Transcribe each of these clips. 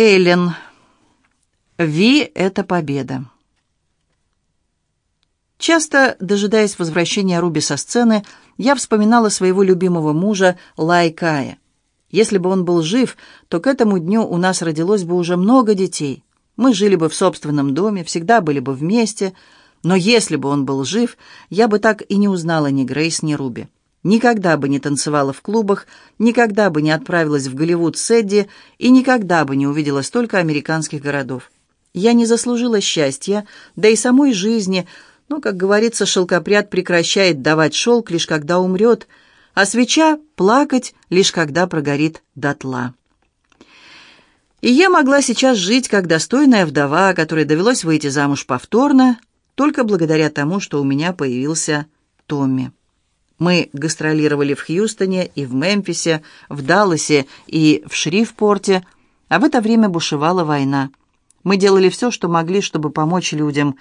Эллен. Ви — это победа. Часто, дожидаясь возвращения Руби со сцены, я вспоминала своего любимого мужа Лайкая. Если бы он был жив, то к этому дню у нас родилось бы уже много детей. Мы жили бы в собственном доме, всегда были бы вместе. Но если бы он был жив, я бы так и не узнала ни Грейс, ни Руби. Никогда бы не танцевала в клубах, никогда бы не отправилась в Голливуд с Эдди и никогда бы не увидела столько американских городов. Я не заслужила счастья, да и самой жизни, но, как говорится, шелкопряд прекращает давать шелк, лишь когда умрет, а свеча плакать, лишь когда прогорит дотла. И я могла сейчас жить как достойная вдова, которой довелось выйти замуж повторно, только благодаря тому, что у меня появился Томми. Мы гастролировали в Хьюстоне и в Мемфисе, в Далласе и в Шрифпорте, а в это время бушевала война. Мы делали все, что могли, чтобы помочь людям.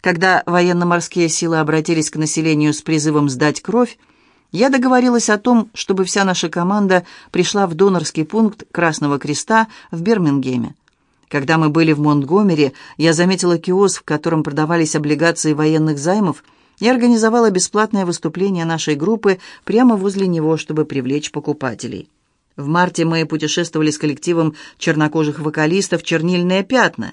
Когда военно-морские силы обратились к населению с призывом сдать кровь, я договорилась о том, чтобы вся наша команда пришла в донорский пункт Красного Креста в Бирмингеме. Когда мы были в Монтгомери, я заметила киоск, в котором продавались облигации военных займов – и организовала бесплатное выступление нашей группы прямо возле него, чтобы привлечь покупателей. В марте мы путешествовали с коллективом чернокожих вокалистов «Чернильные пятна».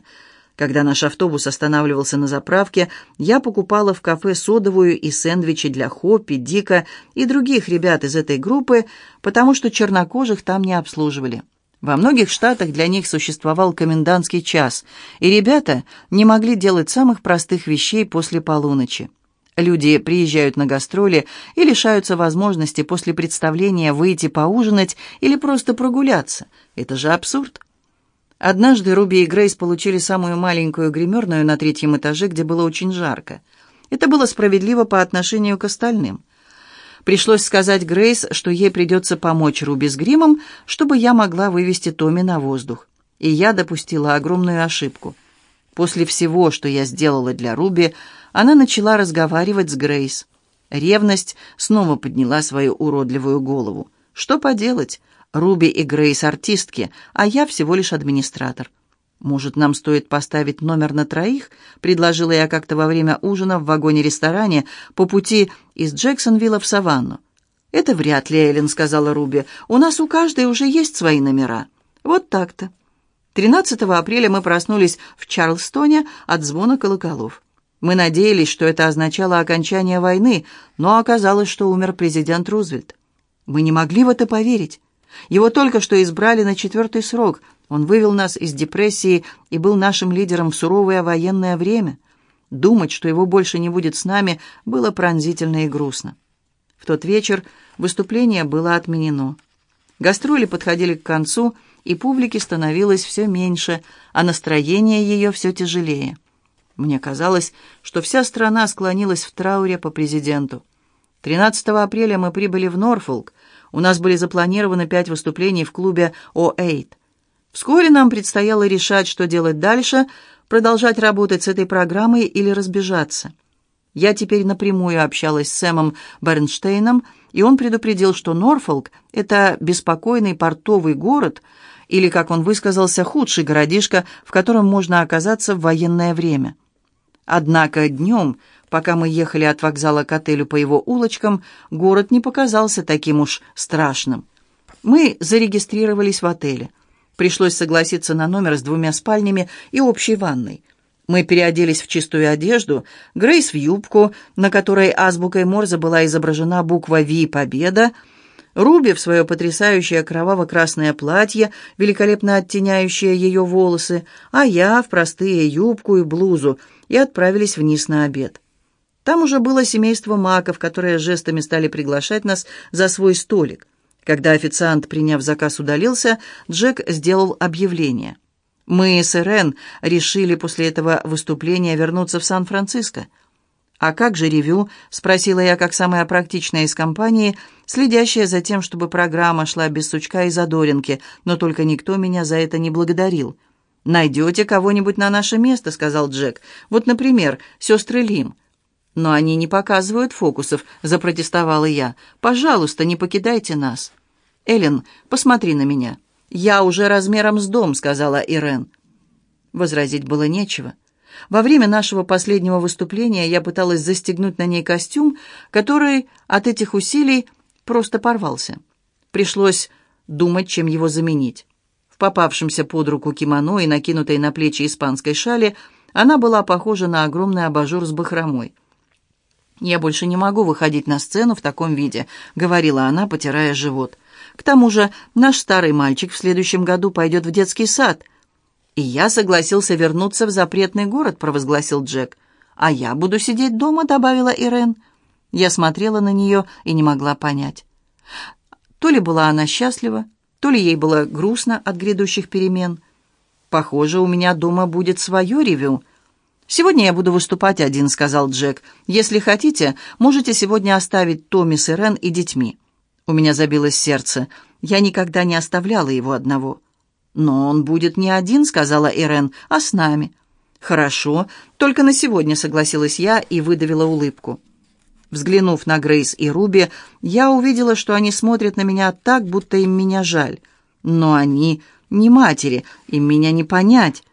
Когда наш автобус останавливался на заправке, я покупала в кафе содовую и сэндвичи для Хоппи, Дика и других ребят из этой группы, потому что чернокожих там не обслуживали. Во многих штатах для них существовал комендантский час, и ребята не могли делать самых простых вещей после полуночи. Люди приезжают на гастроли и лишаются возможности после представления выйти поужинать или просто прогуляться. Это же абсурд. Однажды Руби и Грейс получили самую маленькую гримерную на третьем этаже, где было очень жарко. Это было справедливо по отношению к остальным. Пришлось сказать Грейс, что ей придется помочь Руби с гримом, чтобы я могла вывести Томми на воздух. И я допустила огромную ошибку. После всего, что я сделала для Руби, она начала разговаривать с Грейс. Ревность снова подняла свою уродливую голову. Что поделать? Руби и Грейс артистки, а я всего лишь администратор. «Может, нам стоит поставить номер на троих?» — предложила я как-то во время ужина в вагоне-ресторане по пути из Джексонвилла в Саванну. «Это вряд ли, Эллен», — сказала Руби. «У нас у каждой уже есть свои номера». «Вот так-то». 13 апреля мы проснулись в Чарльстоне от звона колоколов. Мы надеялись, что это означало окончание войны, но оказалось, что умер президент Рузвельт. Мы не могли в это поверить. Его только что избрали на четвертый срок. Он вывел нас из депрессии и был нашим лидером в суровое военное время. Думать, что его больше не будет с нами, было пронзительно и грустно. В тот вечер выступление было отменено. Гастроли подходили к концу, и публики становилось все меньше, а настроение ее все тяжелее. Мне казалось, что вся страна склонилась в трауре по президенту. 13 апреля мы прибыли в Норфолк. У нас были запланированы пять выступлений в клубе «О-8». Вскоре нам предстояло решать, что делать дальше, продолжать работать с этой программой или разбежаться. Я теперь напрямую общалась с Сэмом Бернштейном, и он предупредил, что Норфолк — это беспокойный портовый город, или, как он высказался, худший городишко, в котором можно оказаться в военное время. Однако днем, пока мы ехали от вокзала к отелю по его улочкам, город не показался таким уж страшным. Мы зарегистрировались в отеле. Пришлось согласиться на номер с двумя спальнями и общей ванной. Мы переоделись в чистую одежду, Грейс в юбку, на которой азбукой Морзе была изображена буква «Ви» «Победа», Руби в свое потрясающее кроваво-красное платье, великолепно оттеняющее ее волосы, а я в простые юбку и блузу, и отправились вниз на обед. Там уже было семейство маков, которые жестами стали приглашать нас за свой столик. Когда официант, приняв заказ, удалился, Джек сделал объявление. Мы с Ирен решили после этого выступления вернуться в Сан-Франциско. «А как же ревю?» — спросила я, как самая практичная из компании, следящая за тем, чтобы программа шла без сучка и задоринки, но только никто меня за это не благодарил. «Найдете кого-нибудь на наше место», — сказал Джек. «Вот, например, сестры Лим». «Но они не показывают фокусов», — запротестовала я. «Пожалуйста, не покидайте нас». «Эллен, посмотри на меня. «Я уже размером с дом», — сказала Ирен. Возразить было нечего. Во время нашего последнего выступления я пыталась застегнуть на ней костюм, который от этих усилий просто порвался. Пришлось думать, чем его заменить. В попавшемся под руку кимоно и накинутой на плечи испанской шали она была похожа на огромный абажур с бахромой. «Я больше не могу выходить на сцену в таком виде», — говорила она, потирая живот. «К тому же наш старый мальчик в следующем году пойдет в детский сад». «И я согласился вернуться в запретный город», — провозгласил Джек. «А я буду сидеть дома», — добавила Ирен. Я смотрела на нее и не могла понять. То ли была она счастлива, то ли ей было грустно от грядущих перемен. «Похоже, у меня дома будет свое ревю». «Сегодня я буду выступать один», — сказал Джек. «Если хотите, можете сегодня оставить Томми с Ирен и детьми». У меня забилось сердце. Я никогда не оставляла его одного. «Но он будет не один», — сказала Ирен, — «а с нами». «Хорошо, только на сегодня», — согласилась я и выдавила улыбку. Взглянув на Грейс и Руби, я увидела, что они смотрят на меня так, будто им меня жаль. Но они не матери, им меня не понять.